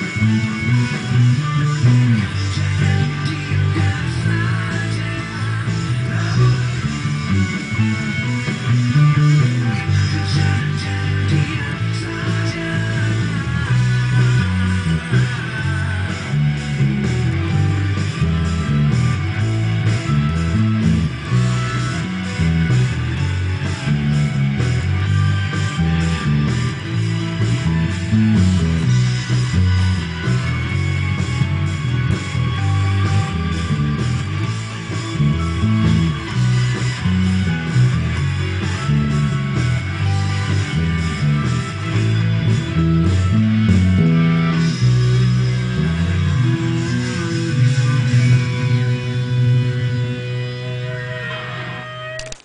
Música